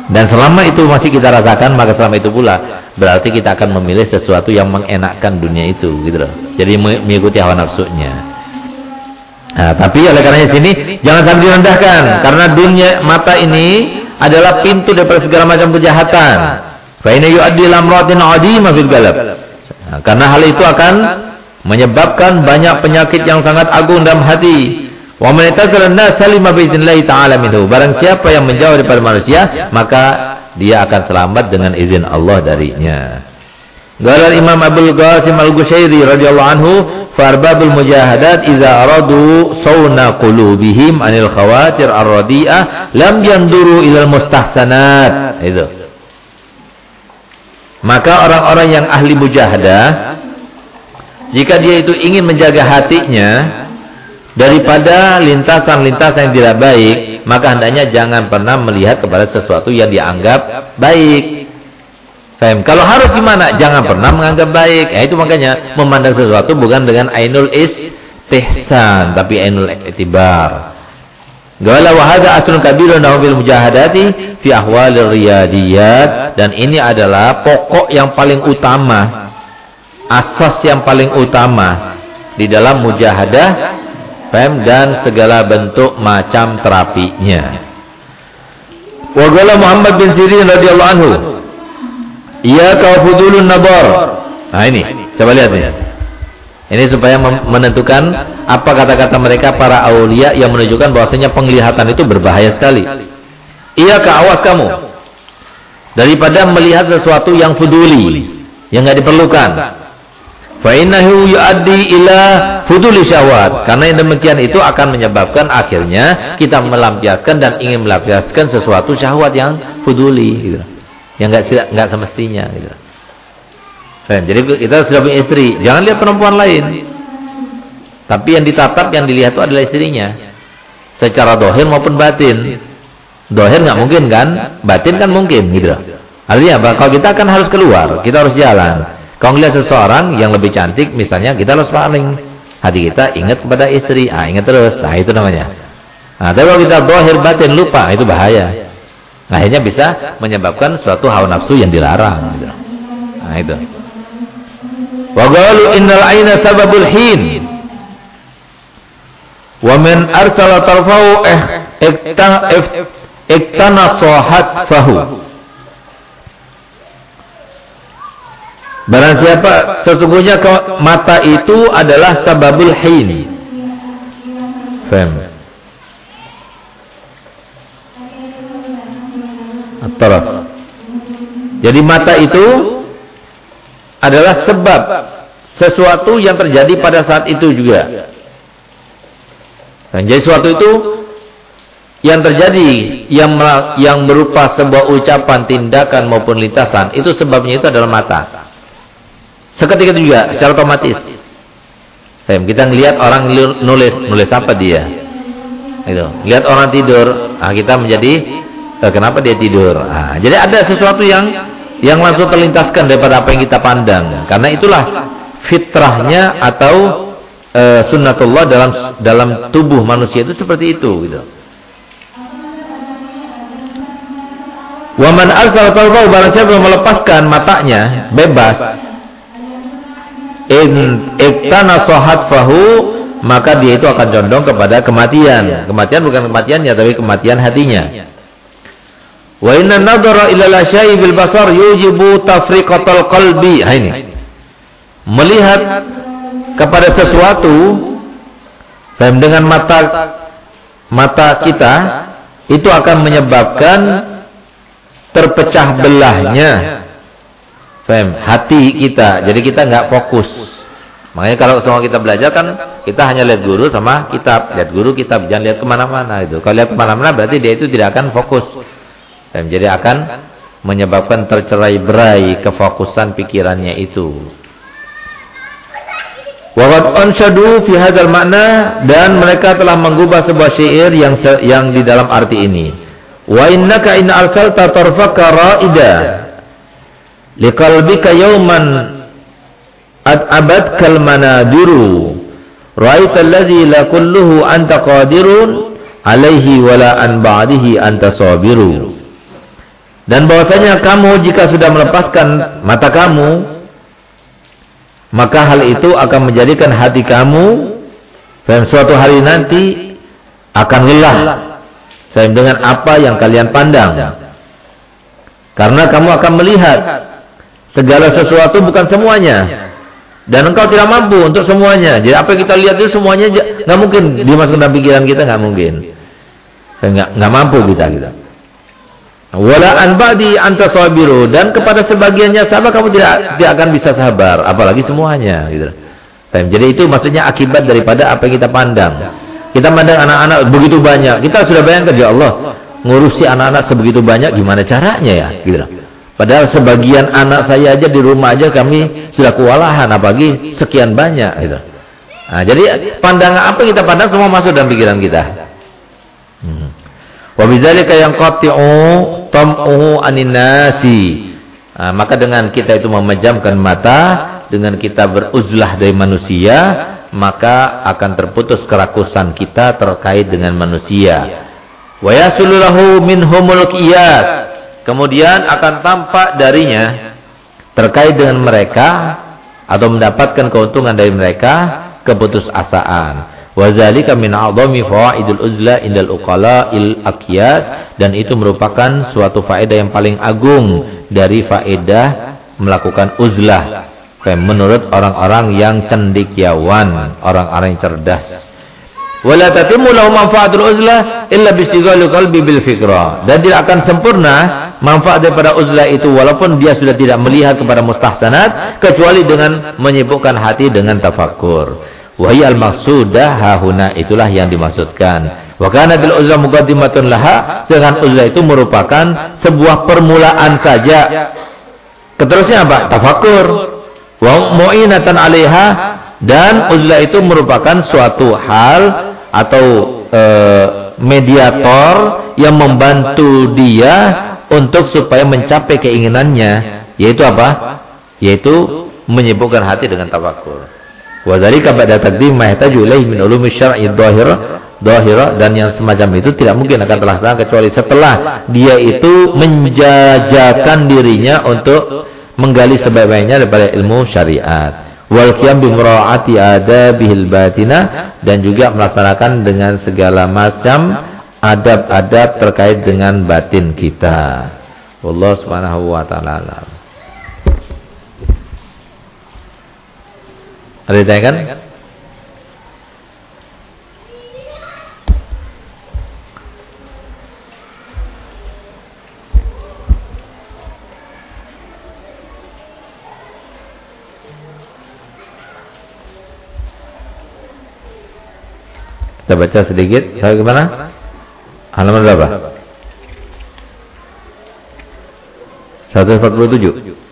Dan selama itu masih kita rasakan, maka selama itu pula berarti kita akan memilih sesuatu yang mengenakkan dunia itu, gitu loh. Jadi mengikuti hawa nafsunya. Nah, tapi oleh karena sini jangan sampai direndahkan karena dunia mata ini adalah pintu daripada segala macam kejahatan. Fa yu'addi lamratin 'azimah fil. Nah, karena hal itu akan menyebabkan banyak penyakit yang sangat agung dalam hati Wa man nas salima bi ta'ala minhu. Barang siapa yang menjauh daripada manusia, maka dia akan selamat dengan izin Allah darinya. Qala Imam Abdul Qasim Al-Gushairi radhiyallahu anhu, "Farbabul mujahadat idza aradu sawna qulubihim anil khawatir ar-radi'ah lam yanduru ilal mustahsanat." Itu. Maka orang-orang yang ahli mujahadah jika dia itu ingin menjaga hatinya daripada lintasan-lintasan yang tidak baik, maka hendaknya jangan pernah melihat kepada sesuatu yang dianggap baik. Kalau harus gimana? Jangan pernah menganggap baik. Ya, itu makanya memandang sesuatu bukan dengan ainul istihsan, tapi ainul itibar. Gawala wahada aslun kabirun fil mujahadati fi ahwalir riyadiyat dan ini adalah pokok yang paling utama, asas yang paling utama di dalam mujahadah Pem dan segala bentuk macam terapinya. Wagala Muhammad bin Sirin radhiyallahu anhu. Ia kau fudulun nabar. Nah ini, coba lihat nih. Ini supaya menentukan apa kata-kata mereka para aulia yang menunjukkan bahwasanya penglihatan itu berbahaya sekali. Ia ke awas kamu daripada melihat sesuatu yang fuduli, yang nggak diperlukan. Fa innahu yuaddi ila fuduli syahwat. Karena yang demikian itu akan menyebabkan akhirnya kita melampiaskan dan ingin melampiaskan sesuatu syahwat yang fuduli gitu. Yang enggak enggak semestinya gitu. jadi kita sudah punya istri, jangan lihat perempuan lain. Tapi yang ditatap, yang dilihat itu adalah istrinya. Secara dohir maupun batin. Dohir nggak mungkin kan, batin kan mungkin gitu. Artinya apa? Kalau kita akan harus keluar, kita harus jalan. Kalau melihat seseorang yang lebih cantik, misalnya kita harus paling hati kita ingat kepada istri, ah ingat terus, nah itu namanya. Nah, tapi kalau kita dohir batin lupa, itu bahaya. Nah, akhirnya bisa menyebabkan suatu hawa nafsu yang dilarang. Gitu. Nah itu. Wagalu innal aina sababul hin. Wa min arsala tarfau eh iktana sohat fahu. Barang siapa sesungguhnya mata itu adalah sababul hin. Fem. Atara. Jadi mata itu adalah sebab sesuatu yang terjadi pada saat itu juga. Dan jadi sesuatu itu yang terjadi yang yang berupa sebuah ucapan, tindakan maupun lintasan itu sebabnya itu adalah mata. Seketika itu juga secara otomatis. Kita ngelihat orang nulis, nulis apa dia? Itu. Lihat orang tidur, nah kita menjadi eh, kenapa dia tidur? Nah, jadi ada sesuatu yang yang langsung terlintaskan daripada apa yang kita pandang. Karena itulah fitrahnya atau uh, sunnatullah dalam dalam tubuh manusia itu seperti itu gitu. Waman arsal talqahu barang siapa melepaskan matanya bebas in iktana sahat fahu maka dia itu akan condong kepada kematian. Kematian bukan kematiannya tapi kematian hatinya. Wa inna nadhara ila bil basar yujibu tafriqatal qalbi. Ini. Melihat kepada sesuatu dengan mata mata kita itu akan menyebabkan terpecah belahnya Fem, hati kita. Jadi kita nggak fokus. Makanya kalau semua kita belajar kan kita hanya lihat guru sama kitab. Lihat guru kitab, jangan lihat ke mana-mana itu. Kalau lihat ke mana-mana berarti dia itu tidak akan fokus. Fem, jadi akan menyebabkan tercerai berai kefokusan pikirannya itu. Waqad anshadu fi hadzal makna dan mereka telah mengubah sebuah syair yang yang di dalam arti ini. Wa innaka in arsalta tarfaka ra'ida liqalbika yawman ad abad kal manadiru ra'aita alladhi la kulluhu anta qadirun alaihi wala an ba'dihi anta sabiru dan bahwasanya kamu jika sudah melepaskan mata kamu maka hal itu akan menjadikan hati kamu dan suatu hari nanti akan lelah dengan apa yang kalian pandang. Karena kamu akan melihat segala sesuatu bukan semuanya. Dan engkau tidak mampu untuk semuanya. Jadi apa yang kita lihat itu semuanya nggak mungkin dimasukkan dalam pikiran kita nggak mungkin. Nggak mampu kita kita. Wala an ba'di anta sabiru dan kepada sebagiannya sabar kamu tidak tidak akan bisa sabar, apalagi semuanya gitu. Jadi itu maksudnya akibat daripada apa yang kita pandang. Kita mandang anak-anak begitu banyak. Kita sudah bayangkan ya Allah, ngurusi anak-anak sebegitu banyak gimana caranya ya, gitu. Padahal sebagian anak saya aja di rumah aja kami sudah kewalahan apalagi sekian banyak gitu. Nah, jadi pandangan apa yang kita pandang semua masuk dalam pikiran kita. Hmm. Wa bidzalika yanqati'u tam'uhu anin nasi. Nah, maka dengan kita itu memejamkan mata, dengan kita beruzlah dari manusia, maka akan terputus kerakusan kita terkait dengan manusia. Wa yasululahu minhumul qiyas. Kemudian akan tampak darinya terkait dengan mereka atau mendapatkan keuntungan dari mereka keputusasaan. Wa zalika min a'dhami fawaidul uzla indal uqala il aqyas dan itu merupakan suatu faedah yang paling agung dari faedah melakukan uzlah menurut orang-orang yang cendikiawan, orang-orang yang cerdas. Wala tatimmu lahu manfaatul uzlah illa bistighali qalbi bil fikra. Dan tidak akan sempurna manfaat daripada uzlah itu walaupun dia sudah tidak melihat kepada mustahsanat kecuali dengan menyibukkan hati dengan tafakkur. Wahai al-maqsudah hahuna itulah yang dimaksudkan. Wa kana bil uzlah muqaddimatun laha, sedangkan uzlah itu merupakan sebuah permulaan saja. Keterusnya apa? Tafakur wa mu'inatan 'alaiha dan uzlah itu merupakan suatu hal atau e, mediator yang membantu dia untuk supaya mencapai keinginannya yaitu apa? yaitu menyibukkan hati dengan tawakkul. Wa dzalika ba'da taqdim ma yahtaju min ulumi syar'i dhahira dhahira dan yang semacam itu tidak mungkin akan terlaksana kecuali setelah dia itu menjajakan dirinya untuk menggali sebaik-baiknya daripada ilmu syariat wal qiyam bi muraati adabihil batina dan juga melaksanakan dengan segala macam adab-adab terkait dengan batin kita. Allah Subhanahu wa taala. Ada ditanyakan? Kita baca sedikit. Saya gimana? Halaman berapa? 147.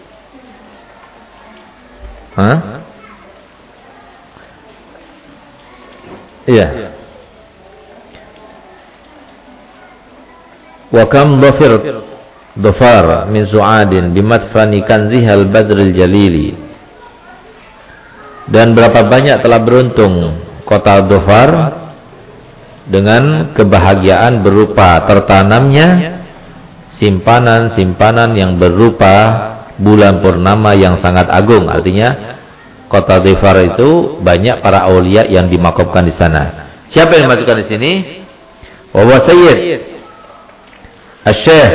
Iya. Wa kam dhafir dhafar min su'adin bimatfani kanziha al-badril jalili. Dan berapa banyak telah beruntung kota Dhafar dengan kebahagiaan berupa tertanamnya simpanan-simpanan yang berupa bulan purnama yang sangat agung. Artinya kota Dhifar itu banyak para aulia yang dimakamkan di sana. Siapa yang dimasukkan di sini? Wa Sayyid Al-Syekh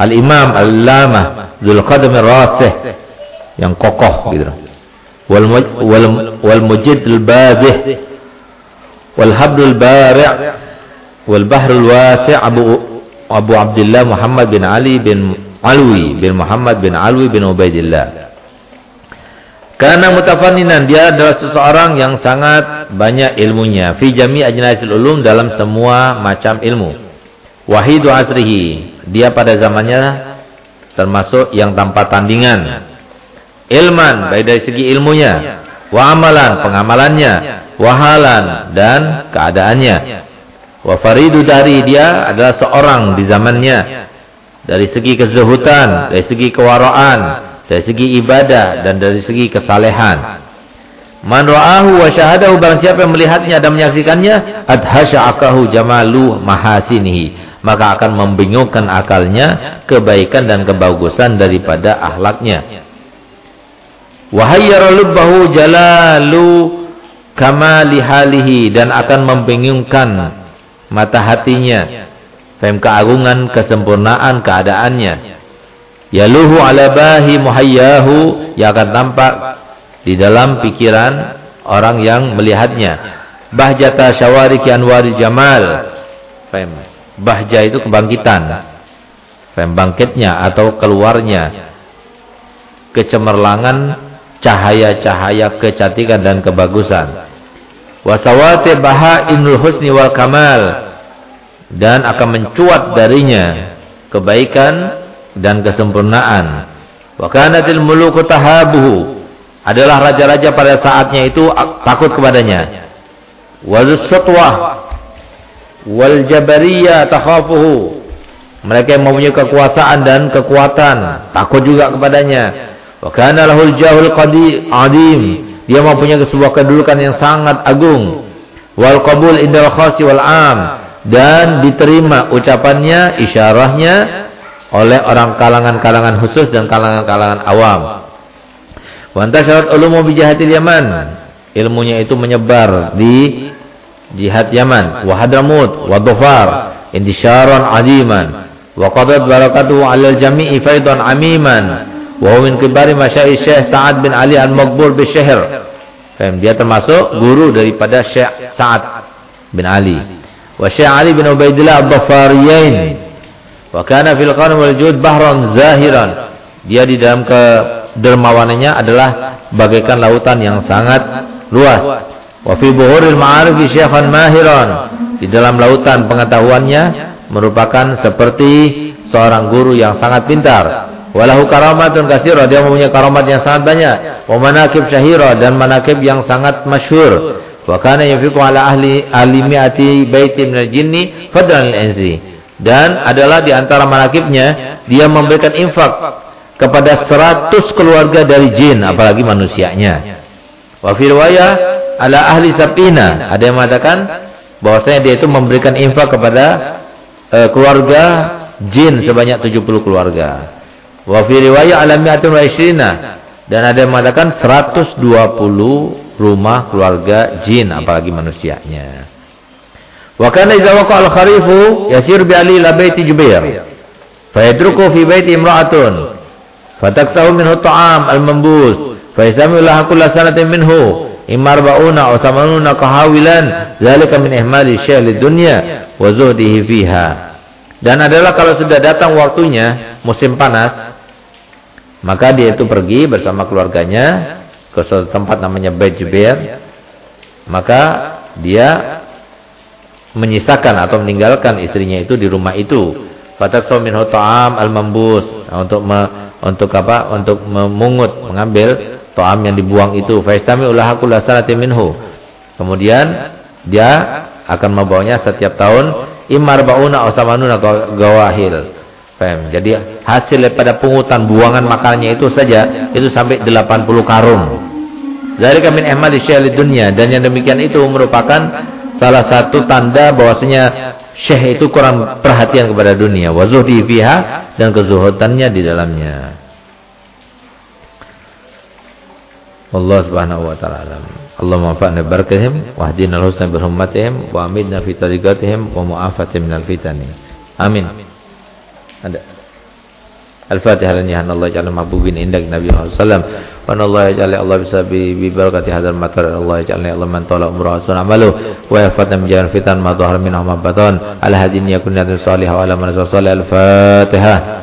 Al-Imam Al-Lama Zulqadam Rasih yang kokoh gitu. Wal wal wal mujid al-babih wal habl al-bari' wal bahr al-wasi' Abu Abu Abdullah Muhammad bin Ali bin Alwi bin Muhammad bin Alwi bin Ubaidillah. Karena mutafanninan dia adalah seseorang yang sangat banyak ilmunya. Fi jami ajnasil ulum dalam semua macam ilmu. Wahidu asrihi. Dia pada zamannya termasuk yang tanpa tandingan. Ilman, baik dari segi ilmunya. Wa amalan, pengamalannya. Wahalan, dan keadaannya. Wa faridu dari dia adalah seorang di zamannya. Dari segi kezuhutan, dari segi kewaraan, dari segi ibadah dan dari segi kesalehan. Man ra'ahu wa syahadahu barang siapa yang melihatnya dan menyaksikannya adhasya akahu jamalu mahasinihi maka akan membingungkan akalnya kebaikan dan kebagusan daripada akhlaknya. Wahayyara lubbahu jalalu kamali halihi dan akan membingungkan mata hatinya. Faham keagungan kesempurnaan keadaannya. Yaluhu ala bahi muhayyahu yang akan tampak di dalam pikiran orang yang melihatnya. Bahjata syawariki anwari jamal. Bahja itu kebangkitan. Bangkitnya atau keluarnya. Kecemerlangan cahaya-cahaya kecantikan dan kebagusan. Wasawati baha inul husni wal kamal. Dan akan mencuat darinya kebaikan dan kesempurnaan. Wa kanatil muluku tahabuhu. Adalah raja-raja pada saatnya itu takut kepadanya. Wal satwah wal jabariyah takhafuhu. Mereka yang mempunyai kekuasaan dan kekuatan takut juga kepadanya. Wa kana lahul jahul qadi adim. Dia mempunyai sebuah kedudukan yang sangat agung. Wal qabul indal khasi wal am dan diterima ucapannya, isyarahnya oleh orang kalangan-kalangan khusus dan kalangan-kalangan awam. Wanta syarat ulumu bijahatil Yaman. Ilmunya itu menyebar di jihad Yaman. Wa Hadramut, wa adiman. Wa qadat barakatuhu alal jami'i faidan amiman. Wa min kibari masyai Syekh Sa'ad bin Ali al-Maqbul bi. Dia termasuk guru daripada Syekh Sa'ad bin Ali. Wa Syekh Ali bin Ubaidillah al-Dhafariyain. Wa kana fil qarn wal jud bahran zahiran. Dia di dalam kedermawanannya adalah bagaikan lautan yang sangat luas. Wa fi buhuril ma'arif syaikhan mahiran. Di dalam lautan pengetahuannya merupakan seperti seorang guru yang sangat pintar. Walahu karamatun katsira, dia mempunyai karamat yang sangat banyak. Wa manakib syahira dan manakib yang sangat masyhur. Wa kana yafiqu ala ahli ahli mi'ati baiti minal jinni fadlan al-insi dan adalah di antara manakibnya dia memberikan infak kepada seratus keluarga dari jin apalagi manusianya. Wa fi ala ahli sapina ada yang mengatakan bahwasanya dia itu memberikan infak kepada uh, keluarga jin sebanyak 70 keluarga. Wa fi riwayah ala mi'atun wa dan ada yang mengatakan 120 rumah keluarga jin apalagi manusianya. Wa kana idza waqa al-kharifu yasir bi ali ila baiti Jubair. Fayatruku fi baiti imra'atun. Fataksahu minhu ta'am al-mambus. Fayasami Allah kulla sanatin minhu. Imma arba'una aw samanuna kahawilan. Zalika min ihmali syahli dunya wa zuhdihi fiha. Dan adalah kalau sudah datang waktunya musim panas, maka dia itu pergi bersama keluarganya ke suatu tempat namanya Bait. Maka dia menyisakan atau meninggalkan istrinya itu di rumah itu. Fataksaw minhu ta'am al-mambus. Nah, untuk me, untuk apa? Untuk memungut, mengambil ta'am yang dibuang itu. Faistami ulahaku lasanatin minhu. Kemudian dia akan membawanya setiap tahun imar bauna osamanuna gawahil. Paham? Jadi hasil daripada pungutan buangan makanannya itu saja itu sampai 80 karung. Dari kami ehmali syahli dunia dan yang demikian itu merupakan salah satu tanda bahwasanya syekh itu kurang perhatian kepada dunia. Wazuhdi fiha dan kezuhudannya di dalamnya. Allah subhanahu wa ta'ala Allahumma fa'na barakatihim wa hdina al-husna birhummatihim wa amidna fi tariqatihim wa mu'afatihim minal fitani. Amin. Ada. Al-Fatihah lan Allah jalla mahbubin indak Nabi Muhammad sallam. Wa Allah jalla Allah bisa bi, barakati hadzal matar Allah jalla Allah man tala umrah sun amalu wa yafatna min jalan fitan ma dhahar min ma batan. Al hadin yakun salihah wa ala man salih al-Fatihah.